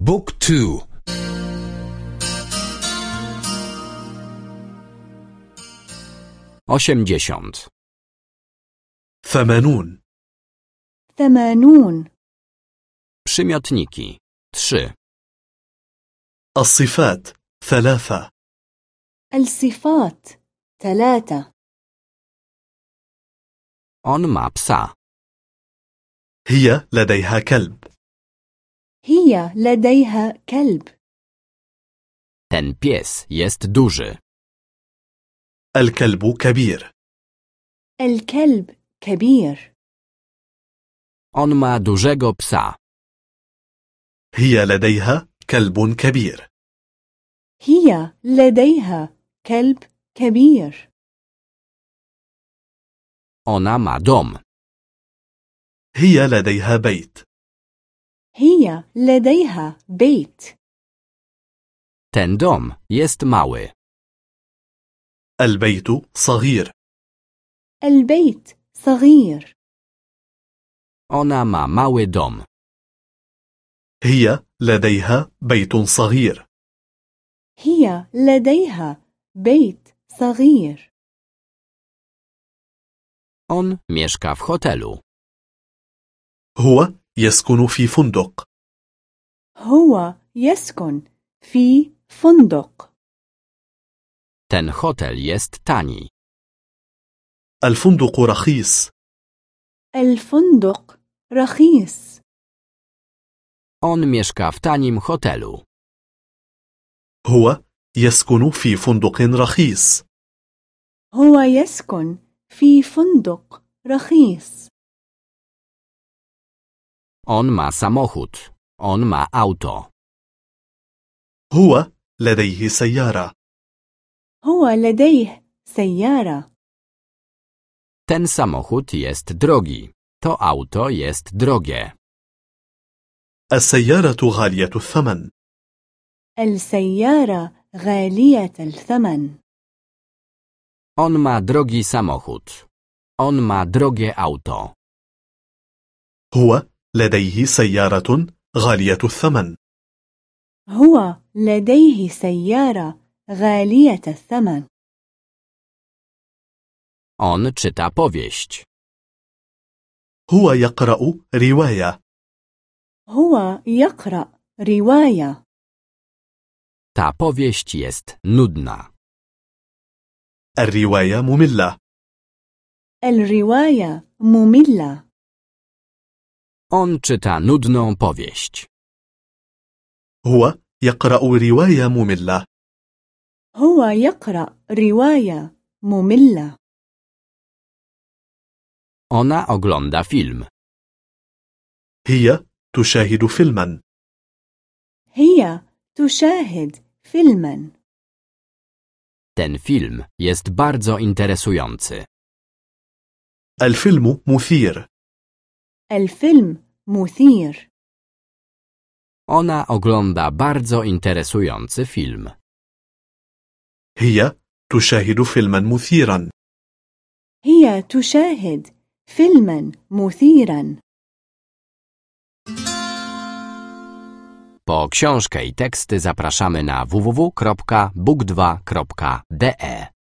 بوك تو. osiemdziesiąt. ثمانون. ثمانون. Przymiotniki. Trzy. الصفات. ثلاثة. الصفات. ثلاثة. On ma psa. هي لديها كلب. هي لديها كلب Ten pies jest duży. الكلب كبير الكلب كبير On ma dużego psa. هي لديها كلب كبير هي لديها كلب كبير Ona ma dom. هي لديها بيت هي لديها بيت Ten dom jest mały. البيت صغير البيت صغير Ona ma mały dom. هي لديها بيت صغير هي لديها بيت صغير On mieszka w hotelu. هو يسكن في فندق. هو يسكن في فندق. Ten hotel jest tani. الفندق رخيص. الفندق رخيص. On mieszka w tanim hotelu. هو يسكن في فندق رخيص. هو يسكن في فندق رخيص. On ma samochód. On ma auto. هو لديه سيارة هو لديه سيارة Ten samochód jest drogi. To auto jest drogie. السيارة غالية الثمن السيارة غالية الثمن On ma drogi samochód. On ma drogie auto. هو لديه سيارة غالية الثمن. هو لديه سيارة غالية الثمن. On czyta powieść. هو يقرأ رواية. هو يقرأ رواية. Ta powieść jest nudna. الرواية مملة. الرواية مملة. On czyta nudną powieść. هو يقرأ رواية مملة هو يقرأ رواية مملة Ona ogląda film. هي تشاهد فيلما هي تشاهد فيلما Ten film jest bardzo interesujący. الفيلم مثير الفيلم مثير Ona ogląda bardzo interesujący film. هي تشاهد فيلما مثيرا هي تشاهد فيلما مثيرا Po książkę i teksty zapraszamy na www.book2.de.